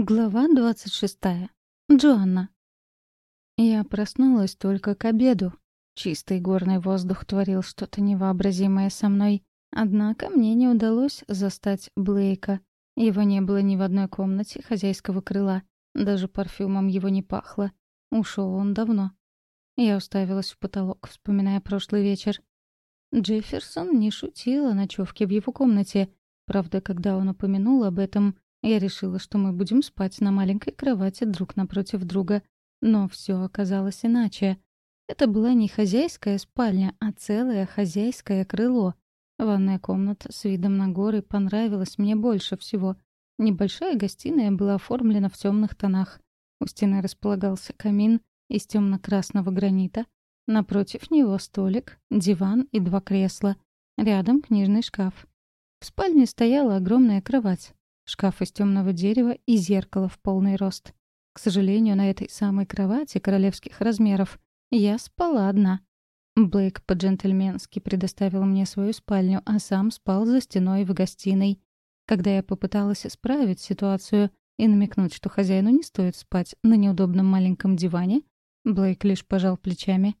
Глава 26. Джоанна. Я проснулась только к обеду. Чистый горный воздух творил что-то невообразимое со мной. Однако мне не удалось застать Блейка. Его не было ни в одной комнате хозяйского крыла. Даже парфюмом его не пахло. Ушел он давно. Я уставилась в потолок, вспоминая прошлый вечер. Джефферсон не шутил о ночевке в его комнате. Правда, когда он упомянул об этом, я решила, что мы будем спать на маленькой кровати друг напротив друга. Но все оказалось иначе. Это была не хозяйская спальня, а целое хозяйское крыло. Ванная комната с видом на горы понравилась мне больше всего. Небольшая гостиная была оформлена в темных тонах. У стены располагался камин из темно-красного гранита. Напротив него столик, диван и два кресла. Рядом книжный шкаф. В спальне стояла огромная кровать шкаф из темного дерева и зеркало в полный рост. К сожалению, на этой самой кровати королевских размеров я спала одна. Блейк по-джентльменски предоставил мне свою спальню, а сам спал за стеной в гостиной. Когда я попыталась исправить ситуацию и намекнуть, что хозяину не стоит спать на неудобном маленьком диване, Блейк лишь пожал плечами.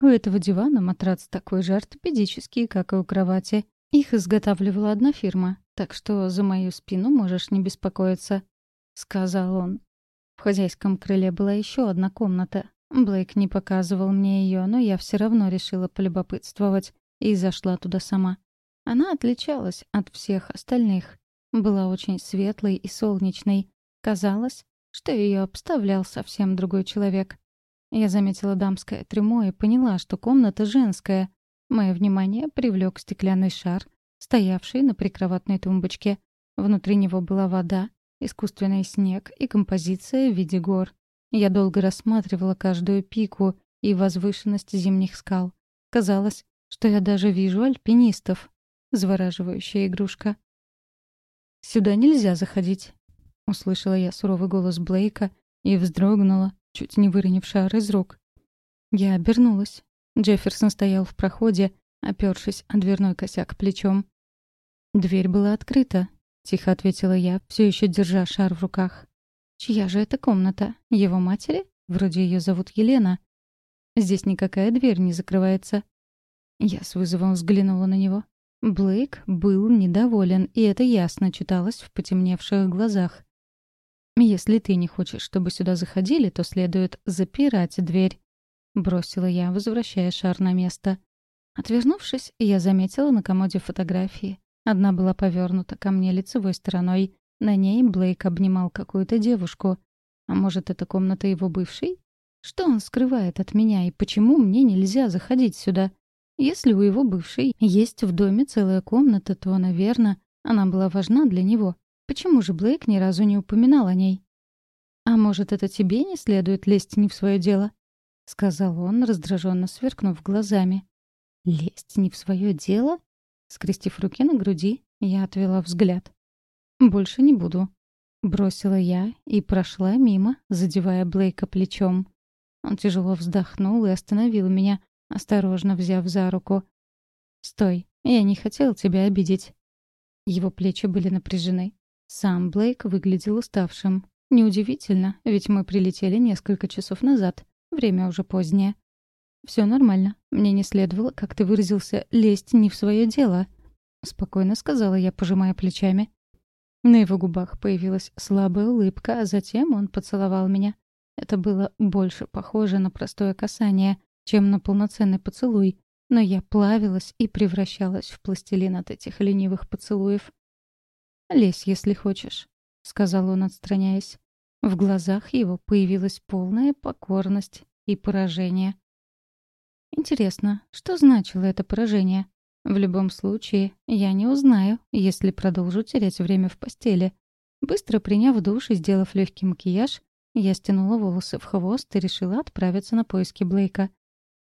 У этого дивана матрац такой же ортопедический, как и у кровати. Их изготавливала одна фирма, так что за мою спину можешь не беспокоиться», — сказал он. В хозяйском крыле была еще одна комната. Блейк не показывал мне ее, но я все равно решила полюбопытствовать и зашла туда сама. Она отличалась от всех остальных. Была очень светлой и солнечной. Казалось, что ее обставлял совсем другой человек. Я заметила дамское трюмо и поняла, что комната женская. Мое внимание привлек стеклянный шар, стоявший на прикроватной тумбочке. Внутри него была вода, искусственный снег и композиция в виде гор. Я долго рассматривала каждую пику и возвышенность зимних скал. Казалось, что я даже вижу альпинистов. Завораживающая игрушка. «Сюда нельзя заходить», — услышала я суровый голос Блейка и вздрогнула, чуть не выронив шар из рук. Я обернулась. Джефферсон стоял в проходе, опёршись о дверной косяк плечом. «Дверь была открыта», — тихо ответила я, все еще держа шар в руках. «Чья же это комната? Его матери? Вроде ее зовут Елена. Здесь никакая дверь не закрывается». Я с вызовом взглянула на него. Блейк был недоволен, и это ясно читалось в потемневших глазах. «Если ты не хочешь, чтобы сюда заходили, то следует запирать дверь», — бросила я, возвращая шар на место. Отвернувшись, я заметила на комоде фотографии. Одна была повернута ко мне лицевой стороной. На ней Блейк обнимал какую-то девушку. А может, это комната его бывшей? Что он скрывает от меня и почему мне нельзя заходить сюда? Если у его бывшей есть в доме целая комната, то, наверное, она была важна для него. Почему же Блейк ни разу не упоминал о ней? «А может, это тебе не следует лезть не в свое дело?» — сказал он, раздраженно сверкнув глазами. «Лезть не в свое дело?» Скрестив руки на груди, я отвела взгляд. «Больше не буду», — бросила я и прошла мимо, задевая Блейка плечом. Он тяжело вздохнул и остановил меня, осторожно взяв за руку. «Стой, я не хотел тебя обидеть». Его плечи были напряжены. Сам Блейк выглядел уставшим. Неудивительно, ведь мы прилетели несколько часов назад. Время уже позднее. Все нормально. Мне не следовало, как ты выразился, лезть не в свое дело», — спокойно сказала я, пожимая плечами. На его губах появилась слабая улыбка, а затем он поцеловал меня. Это было больше похоже на простое касание, чем на полноценный поцелуй, но я плавилась и превращалась в пластилин от этих ленивых поцелуев. «Лезь, если хочешь», — сказал он, отстраняясь. В глазах его появилась полная покорность и поражение. Интересно, что значило это поражение? В любом случае, я не узнаю, если продолжу терять время в постели. Быстро приняв душ и сделав легкий макияж, я стянула волосы в хвост и решила отправиться на поиски Блейка.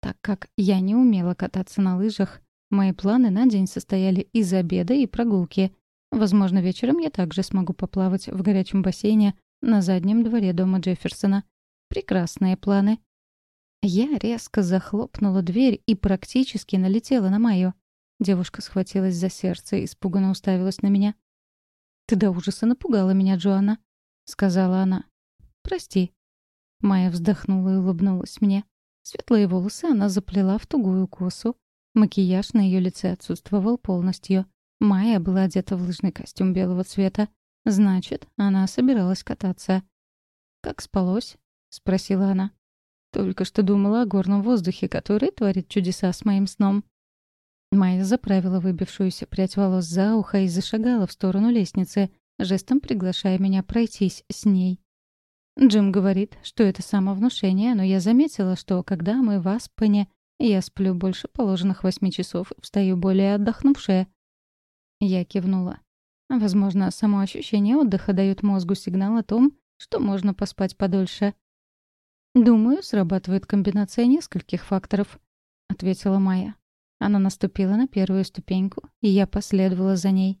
Так как я не умела кататься на лыжах, мои планы на день состояли из обеда и прогулки. Возможно, вечером я также смогу поплавать в горячем бассейне на заднем дворе дома Джефферсона. Прекрасные планы. Я резко захлопнула дверь и практически налетела на Майю. Девушка схватилась за сердце и испуганно уставилась на меня. «Ты до ужаса напугала меня, Джоанна», — сказала она. «Прости». Майя вздохнула и улыбнулась мне. Светлые волосы она заплела в тугую косу. Макияж на ее лице отсутствовал полностью. Майя была одета в лыжный костюм белого цвета. Значит, она собиралась кататься. «Как спалось?» — спросила она. «Только что думала о горном воздухе, который творит чудеса с моим сном». Майя заправила выбившуюся прядь волос за ухо и зашагала в сторону лестницы, жестом приглашая меня пройтись с ней. Джим говорит, что это самовнушение, но я заметила, что когда мы в Аспене, я сплю больше положенных восьми часов и встаю более отдохнувшая. Я кивнула. Возможно, само ощущение отдыха дает мозгу сигнал о том, что можно поспать подольше. «Думаю, срабатывает комбинация нескольких факторов», — ответила Майя. Она наступила на первую ступеньку, и я последовала за ней.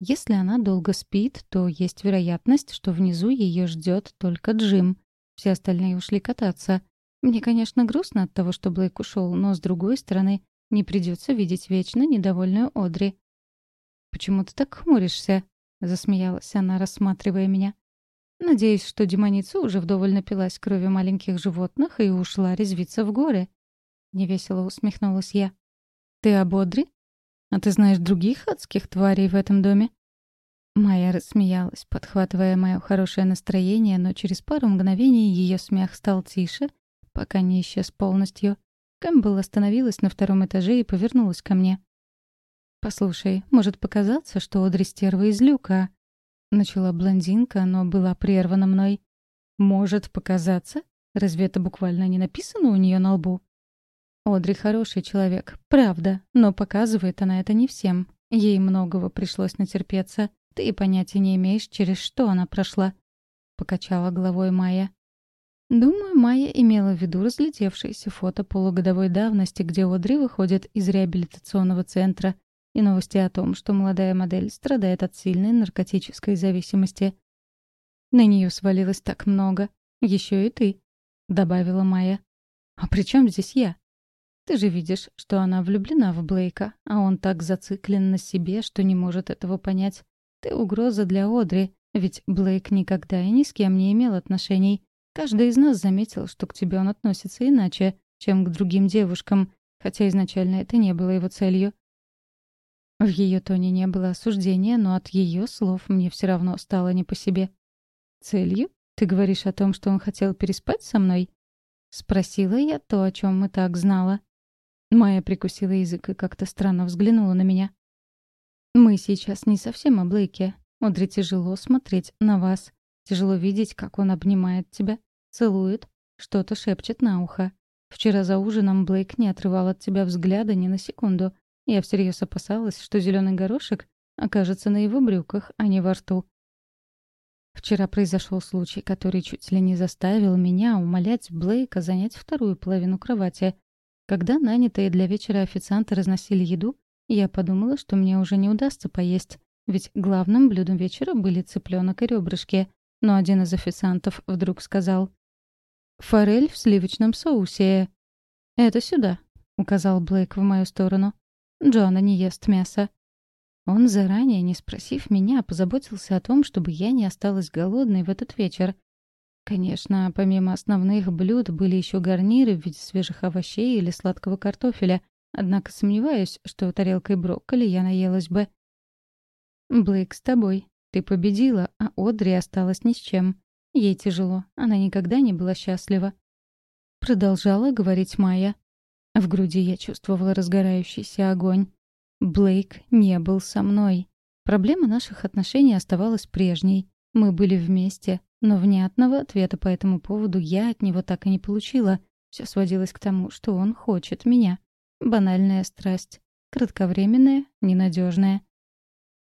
Если она долго спит, то есть вероятность, что внизу ее ждет только Джим. Все остальные ушли кататься. Мне, конечно, грустно от того, что Блейк ушел, но, с другой стороны, не придется видеть вечно недовольную Одри. «Почему ты так хмуришься?» — засмеялась она, рассматривая меня. «Надеюсь, что демоница уже вдоволь напилась крови маленьких животных и ушла резвиться в горы». Невесело усмехнулась я. «Ты об Одри?» А ты знаешь других адских тварей в этом доме?» Майя рассмеялась, подхватывая мое хорошее настроение, но через пару мгновений ее смех стал тише, пока не исчез полностью. Кэмпбелл остановилась на втором этаже и повернулась ко мне. «Послушай, может показаться, что Одри стерва из люка?» Начала блондинка, но была прервана мной. «Может показаться? Разве это буквально не написано у нее на лбу?» Одри хороший человек, правда, но показывает она это не всем. Ей многого пришлось натерпеться. Ты и понятия не имеешь, через что она прошла. Покачала головой Майя. Думаю, Майя имела в виду разлетевшееся фото полугодовой давности, где Одри выходит из реабилитационного центра, и новости о том, что молодая модель страдает от сильной наркотической зависимости. На нее свалилось так много. Еще и ты, добавила Майя. А при чем здесь я? Ты же видишь, что она влюблена в Блейка, а он так зациклен на себе, что не может этого понять. Ты угроза для Одри, ведь Блейк никогда и ни с кем не имел отношений. Каждый из нас заметил, что к тебе он относится иначе, чем к другим девушкам, хотя изначально это не было его целью. В ее тоне не было осуждения, но от ее слов мне все равно стало не по себе. «Целью? Ты говоришь о том, что он хотел переспать со мной?» Спросила я то, о чем мы так знала. Майя прикусила язык и как-то странно взглянула на меня. «Мы сейчас не совсем о Блейке. Одри тяжело смотреть на вас. Тяжело видеть, как он обнимает тебя, целует, что-то шепчет на ухо. Вчера за ужином Блейк не отрывал от тебя взгляда ни на секунду. Я всерьез опасалась, что зеленый горошек окажется на его брюках, а не во рту. Вчера произошел случай, который чуть ли не заставил меня умолять Блейка занять вторую половину кровати, когда нанятые для вечера официанты разносили еду, я подумала, что мне уже не удастся поесть, ведь главным блюдом вечера были цыпленок и ребрышки. Но один из официантов вдруг сказал «Форель в сливочном соусе». «Это сюда», — указал Блейк в мою сторону. «Джоанна не ест мясо». Он заранее, не спросив меня, позаботился о том, чтобы я не осталась голодной в этот вечер, Конечно, помимо основных блюд были еще гарниры в виде свежих овощей или сладкого картофеля, однако сомневаюсь, что тарелкой брокколи я наелась бы. «Блейк, с тобой. Ты победила, а Одри осталась ни с чем. Ей тяжело, она никогда не была счастлива». Продолжала говорить Майя. В груди я чувствовала разгорающийся огонь. Блейк не был со мной. Проблема наших отношений оставалась прежней. Мы были вместе, но внятного ответа по этому поводу я от него так и не получила. Все сводилось к тому, что он хочет меня. Банальная страсть. Кратковременная, ненадежная.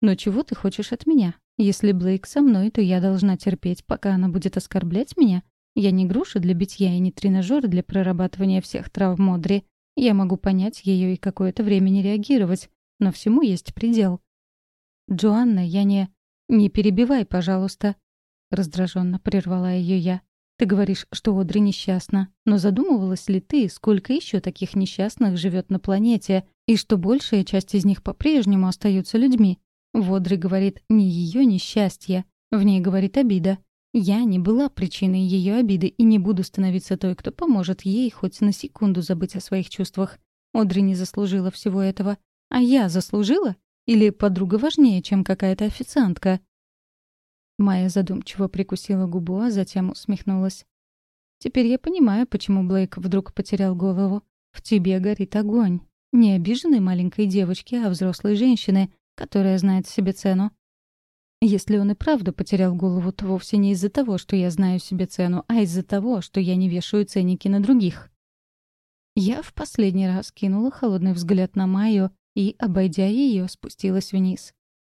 «Но чего ты хочешь от меня? Если Блейк со мной, то я должна терпеть, пока она будет оскорблять меня. Я не груша для битья и не тренажер для прорабатывания всех травм Модри. Я могу понять ее и какое-то время не реагировать, но всему есть предел. Джоанна, я не... Не перебивай, пожалуйста. Раздраженно прервала ее я. Ты говоришь, что Одри несчастна, но задумывалась ли ты, сколько еще таких несчастных живет на планете, и что большая часть из них по-прежнему остаются людьми? В Одри говорит не ее несчастье, в ней говорит обида. Я не была причиной ее обиды и не буду становиться той, кто поможет ей хоть на секунду забыть о своих чувствах. Одри не заслужила всего этого. А я заслужила? Или подруга важнее, чем какая-то официантка? Майя задумчиво прикусила губу, а затем усмехнулась. «Теперь я понимаю, почему Блейк вдруг потерял голову. В тебе горит огонь. Не обиженной маленькой девочки, а взрослой женщины, которая знает себе цену. Если он и правда потерял голову, то вовсе не из-за того, что я знаю себе цену, а из-за того, что я не вешаю ценники на других. Я в последний раз кинула холодный взгляд на Майю и, обойдя ее, спустилась вниз.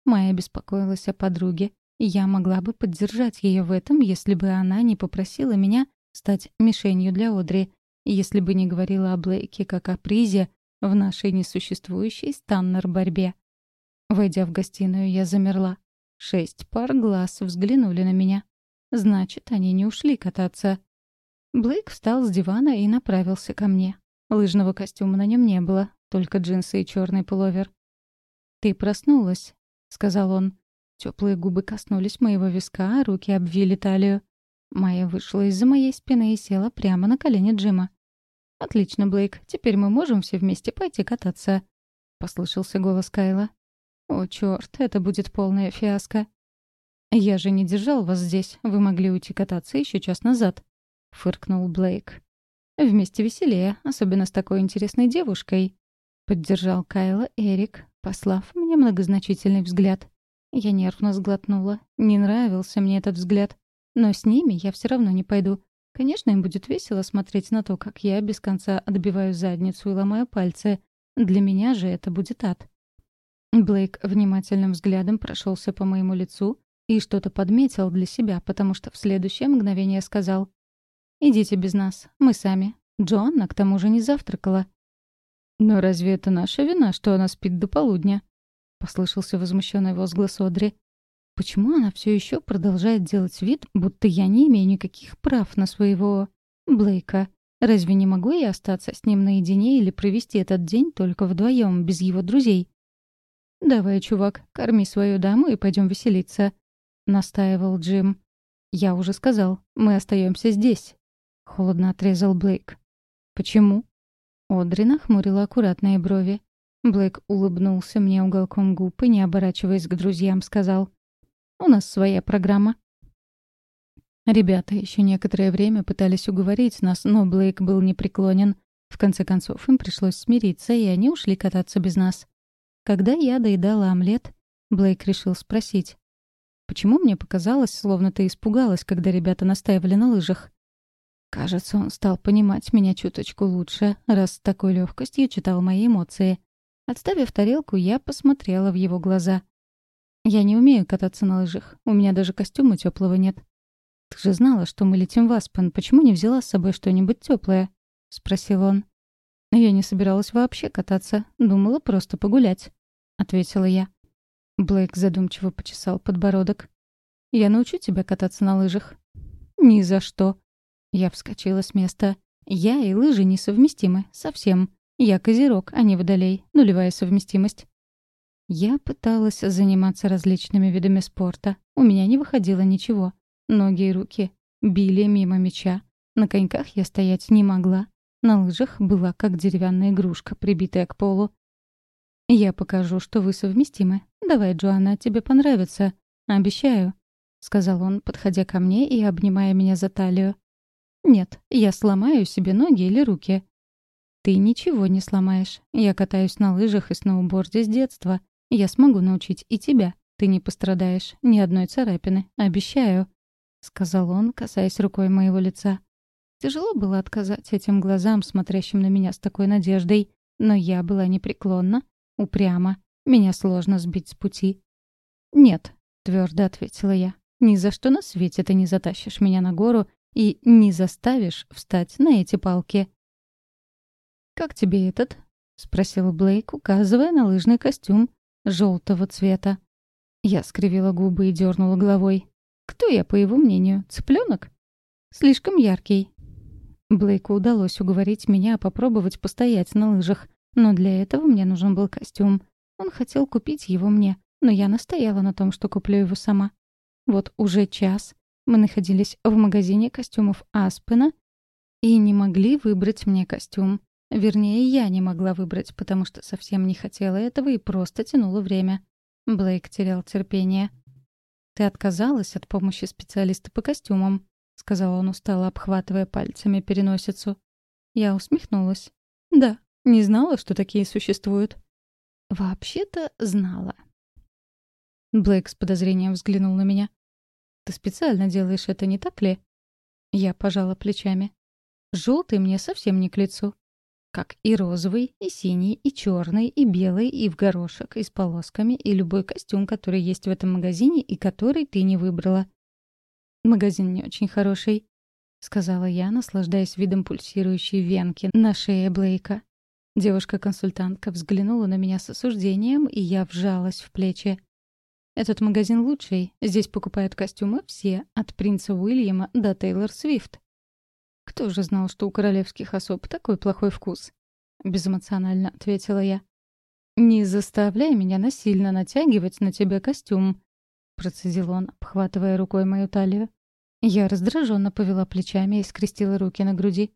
Майя беспокоилась о подруге, и я могла бы поддержать ее в этом, если бы она не попросила меня стать мишенью для Одри, если бы не говорила о Блейке как о призе в нашей несуществующей станнер-борьбе. Войдя в гостиную, я замерла. Шесть пар глаз взглянули на меня. Значит, они не ушли кататься. Блейк встал с дивана и направился ко мне. Лыжного костюма на нем не было, только джинсы и черный пуловер. «Ты проснулась», — сказал он. Теплые губы коснулись моего виска, а руки обвили талию. Майя вышла из-за моей спины и села прямо на колени Джима. «Отлично, Блейк. Теперь мы можем все вместе пойти кататься», — послышался голос Кайла. «О, чёрт, это будет полная фиаско». «Я же не держал вас здесь. Вы могли уйти кататься еще час назад», — фыркнул Блейк. «Вместе веселее, особенно с такой интересной девушкой», — поддержал Кайла Эрик, послав мне многозначительный взгляд. Я нервно сглотнула. Не нравился мне этот взгляд. Но с ними я все равно не пойду. Конечно, им будет весело смотреть на то, как я без конца отбиваю задницу и ломаю пальцы. Для меня же это будет ад. Блейк внимательным взглядом прошелся по моему лицу и что-то подметил для себя, потому что в следующее мгновение сказал «Идите без нас, мы сами. Джоанна к тому же не завтракала». «Но разве это наша вина, что она спит до полудня?» — послышался возмущенный возглас Одри. «Почему она все еще продолжает делать вид, будто я не имею никаких прав на своего... Блейка? Разве не могу я остаться с ним наедине или провести этот день только вдвоем, без его друзей?» «Давай, чувак, корми свою даму и пойдем веселиться», — настаивал Джим. «Я уже сказал, мы остаемся здесь», — холодно отрезал Блейк. «Почему?» Одри нахмурила аккуратные брови. Блейк улыбнулся мне уголком губ и, не оборачиваясь к друзьям, сказал. «У нас своя программа». Ребята еще некоторое время пытались уговорить нас, но Блейк был непреклонен. В конце концов, им пришлось смириться, и они ушли кататься без нас. Когда я доедала омлет, Блейк решил спросить. «Почему мне показалось, словно ты испугалась, когда ребята настаивали на лыжах?» Кажется, он стал понимать меня чуточку лучше, раз с такой легкостью читал мои эмоции. Отставив тарелку, я посмотрела в его глаза. «Я не умею кататься на лыжах. У меня даже костюма теплого нет». «Ты же знала, что мы летим в Аспен. Почему не взяла с собой что-нибудь теплое? спросил он. «Я не собиралась вообще кататься. Думала просто погулять» ответила я. Блейк задумчиво почесал подбородок. «Я научу тебя кататься на лыжах». «Ни за что». Я вскочила с места. «Я и лыжи несовместимы. Совсем. Я козерог, а не водолей. Нулевая совместимость». Я пыталась заниматься различными видами спорта. У меня не выходило ничего. Ноги и руки били мимо мяча. На коньках я стоять не могла. На лыжах была как деревянная игрушка, прибитая к полу. «Я покажу, что вы совместимы. Давай, Джоанна, тебе понравится. Обещаю», — сказал он, подходя ко мне и обнимая меня за талию. «Нет, я сломаю себе ноги или руки». «Ты ничего не сломаешь. Я катаюсь на лыжах и сноуборде с детства. Я смогу научить и тебя. Ты не пострадаешь. Ни одной царапины. Обещаю», — сказал он, касаясь рукой моего лица. Тяжело было отказать этим глазам, смотрящим на меня с такой надеждой, но я была непреклонна Упрямо. Меня сложно сбить с пути. «Нет», — твердо ответила я. «Ни за что на свете ты не затащишь меня на гору и не заставишь встать на эти палки». «Как тебе этот?» — спросил Блейк, указывая на лыжный костюм желтого цвета. Я скривила губы и дернула головой. «Кто я, по его мнению? Цыпленок? «Слишком яркий». Блейку удалось уговорить меня попробовать постоять на лыжах, но для этого мне нужен был костюм. Он хотел купить его мне, но я настояла на том, что куплю его сама. Вот уже час Мы находились в магазине костюмов Аспена и не могли выбрать мне костюм. Вернее, я не могла выбрать, потому что совсем не хотела этого и просто тянула время. Блейк терял терпение. «Ты отказалась от помощи специалиста по костюмам», — сказал он устало, обхватывая пальцами переносицу. Я усмехнулась. «Да, не знала, что такие существуют». «Вообще-то знала». Блейк с подозрением взглянул на меня. «Ты специально делаешь это, не так ли?» Я пожала плечами. «Желтый мне совсем не к лицу как и розовый, и синий, и черный, и белый, и в горошек, и с полосками, и любой костюм, который есть в этом магазине и который ты не выбрала. «Магазин не очень хороший», — сказала я, наслаждаясь видом пульсирующей венки на шее Блейка. Девушка-консультантка взглянула на меня с осуждением, и я вжалась в плечи. «Этот магазин лучший. Здесь покупают костюмы все, от принца Уильяма до Тейлор Свифт». «Кто же знал, что у королевских особ такой плохой вкус?» — безэмоционально ответила я. «Не заставляй меня насильно натягивать на тебя костюм», — процедил он, обхватывая рукой мою талию. Я раздраженно повела плечами и скрестила руки на груди.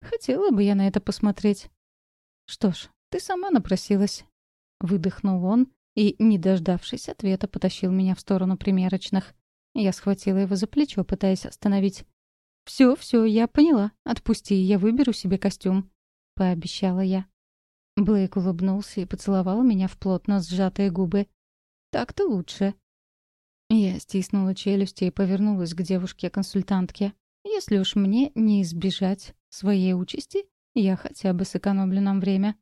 «Хотела бы я на это посмотреть». «Что ж, ты сама напросилась», — выдохнул он и, не дождавшись ответа, потащил меня в сторону примерочных. Я схватила его за плечо, пытаясь остановить. «Все, все, я поняла. Отпусти, я выберу себе костюм», — пообещала я. Блейк улыбнулся и поцеловал меня в плотно сжатые губы. «Так-то лучше». Я стиснула челюсти и повернулась к девушке-консультантке. «Если уж мне не избежать своей участи, я хотя бы сэкономлю нам время».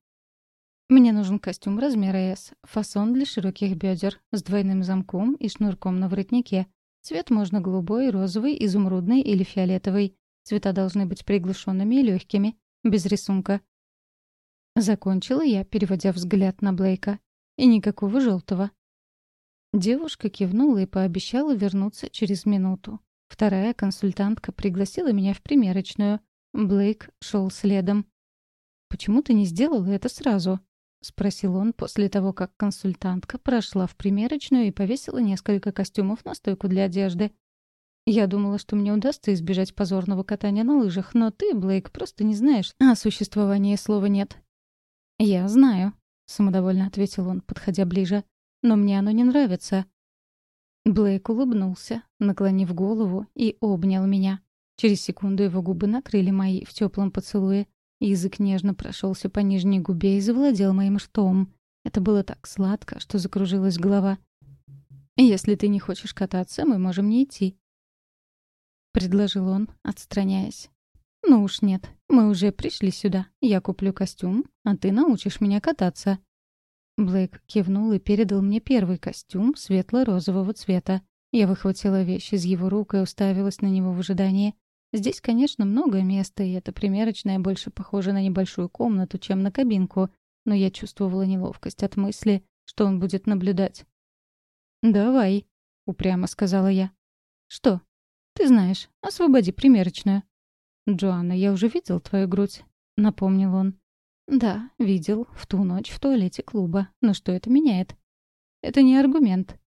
Мне нужен костюм размера S, фасон для широких бедер, с двойным замком и шнурком на воротнике, Цвет можно голубой, розовый, изумрудный или фиолетовый. Цвета должны быть приглушенными и легкими, без рисунка. Закончила я, переводя взгляд на Блейка. И никакого желтого. Девушка кивнула и пообещала вернуться через минуту. Вторая консультантка пригласила меня в примерочную. Блейк шел следом. «Почему ты не сделала это сразу?» — спросил он после того, как консультантка прошла в примерочную и повесила несколько костюмов на стойку для одежды. «Я думала, что мне удастся избежать позорного катания на лыжах, но ты, Блейк, просто не знаешь о существовании слова «нет». «Я знаю», — самодовольно ответил он, подходя ближе. «Но мне оно не нравится». Блейк улыбнулся, наклонив голову, и обнял меня. Через секунду его губы накрыли мои в теплом поцелуе. Язык нежно прошелся по нижней губе и завладел моим ртом. Это было так сладко, что закружилась голова. «Если ты не хочешь кататься, мы можем не идти», — предложил он, отстраняясь. «Ну уж нет, мы уже пришли сюда. Я куплю костюм, а ты научишь меня кататься». Блейк кивнул и передал мне первый костюм светло-розового цвета. Я выхватила вещь из его рук и уставилась на него в ожидании. Здесь, конечно, много места, и эта примерочная больше похожа на небольшую комнату, чем на кабинку, но я чувствовала неловкость от мысли, что он будет наблюдать. «Давай», — упрямо сказала я. «Что? Ты знаешь, освободи примерочную». «Джоанна, я уже видел твою грудь», — напомнил он. «Да, видел, в ту ночь в туалете клуба. Но что это меняет?» «Это не аргумент»,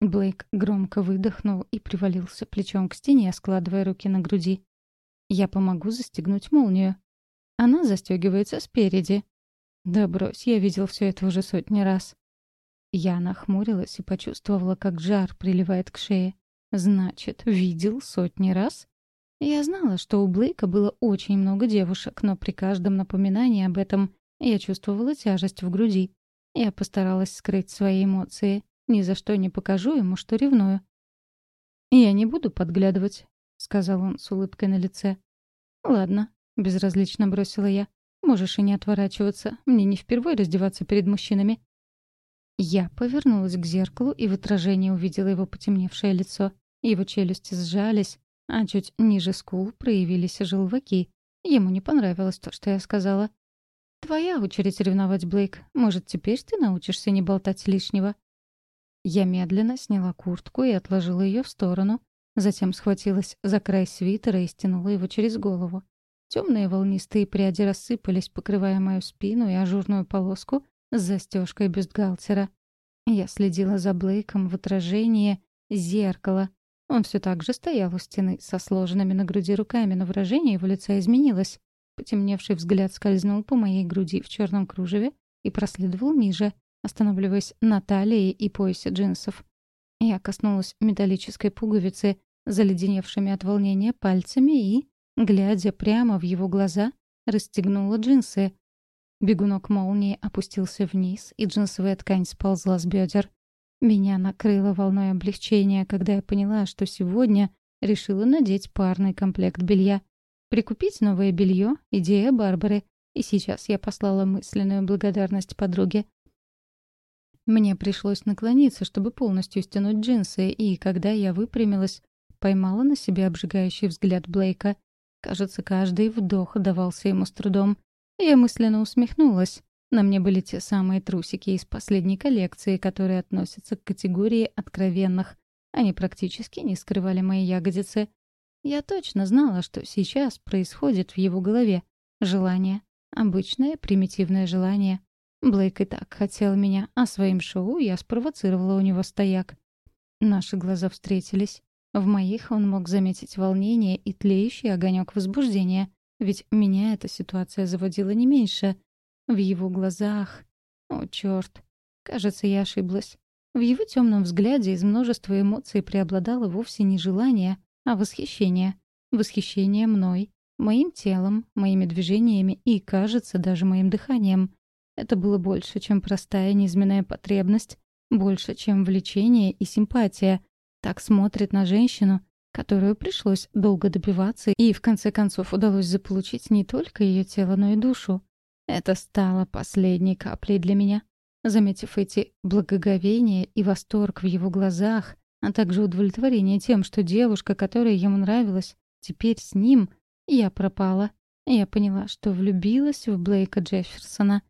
Блейк громко выдохнул и привалился плечом к стене, складывая руки на груди. «Я помогу застегнуть молнию». Она застегивается спереди. «Да брось, я видел все это уже сотни раз». Я нахмурилась и почувствовала, как жар приливает к шее. «Значит, видел сотни раз?» Я знала, что у Блейка было очень много девушек, но при каждом напоминании об этом я чувствовала тяжесть в груди. Я постаралась скрыть свои эмоции. Ни за что не покажу ему, что ревную. «Я не буду подглядывать», — сказал он с улыбкой на лице. «Ладно», — безразлично бросила я. «Можешь и не отворачиваться. Мне не впервые раздеваться перед мужчинами». Я повернулась к зеркалу и в отражении увидела его потемневшее лицо. Его челюсти сжались, а чуть ниже скул проявились желваки. Ему не понравилось то, что я сказала. «Твоя очередь ревновать, Блейк. Может, теперь ты научишься не болтать лишнего?» Я медленно сняла куртку и отложила ее в сторону, затем схватилась за край свитера и стянула его через голову. Темные волнистые пряди рассыпались, покрывая мою спину и ажурную полоску с застежкой бюстгальтера. Я следила за Блейком в отражении зеркала, Он все так же стоял у стены со сложенными на груди руками, но выражение его лица изменилось. Потемневший взгляд скользнул по моей груди в черном кружеве и проследовал ниже, останавливаясь на талии и поясе джинсов. Я коснулась металлической пуговицы, заледеневшими от волнения пальцами и, глядя прямо в его глаза, расстегнула джинсы. Бегунок молнии опустился вниз, и джинсовая ткань сползла с бедер. Меня накрыло волной облегчения, когда я поняла, что сегодня решила надеть парный комплект белья. Прикупить новое белье — идея Барбары, и сейчас я послала мысленную благодарность подруге. Мне пришлось наклониться, чтобы полностью стянуть джинсы, и когда я выпрямилась, поймала на себе обжигающий взгляд Блейка. Кажется, каждый вдох давался ему с трудом. Я мысленно усмехнулась. На мне были те самые трусики из последней коллекции, которые относятся к категории откровенных. Они практически не скрывали мои ягодицы. Я точно знала, что сейчас происходит в его голове. Желание. Обычное примитивное желание. Блейк и так хотел меня, а своим шоу я спровоцировала у него стояк. Наши глаза встретились. В моих он мог заметить волнение и тлеющий огонек возбуждения, ведь меня эта ситуация заводила не меньше. В его глазах... О, черт! Кажется, я ошиблась. В его темном взгляде из множества эмоций преобладало вовсе не желание, а восхищение. Восхищение мной, моим телом, моими движениями и, кажется, даже моим дыханием. Это было больше, чем простая низменная потребность, больше, чем влечение и симпатия. Так смотрит на женщину, которую пришлось долго добиваться, и в конце концов удалось заполучить не только ее тело, но и душу. Это стало последней каплей для меня. Заметив эти благоговения и восторг в его глазах, а также удовлетворение тем, что девушка, которая ему нравилась, теперь с ним, я пропала. Я поняла, что влюбилась в Блейка Джефферсона.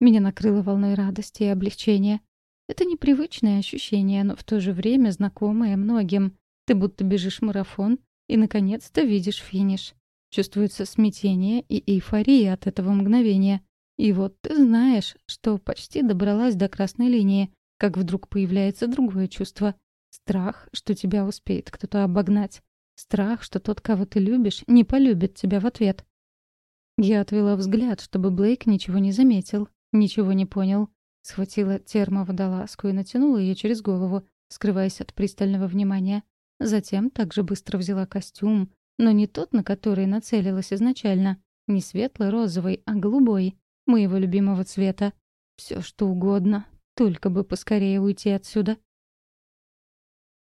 Меня накрыло волной радости и облегчения. Это непривычное ощущение, но в то же время знакомое многим. Ты будто бежишь марафон и, наконец-то, видишь финиш. Чувствуется смятение и эйфория от этого мгновения. И вот ты знаешь, что почти добралась до красной линии, как вдруг появляется другое чувство — Страх, что тебя успеет кто-то обогнать. Страх, что тот, кого ты любишь, не полюбит тебя в ответ. Я отвела взгляд, чтобы Блейк ничего не заметил, ничего не понял. Схватила термоводолазку и натянула ее через голову, скрываясь от пристального внимания. Затем также быстро взяла костюм, но не тот, на который нацелилась изначально. Не светло-розовый, а голубой, моего любимого цвета. Все что угодно, только бы поскорее уйти отсюда.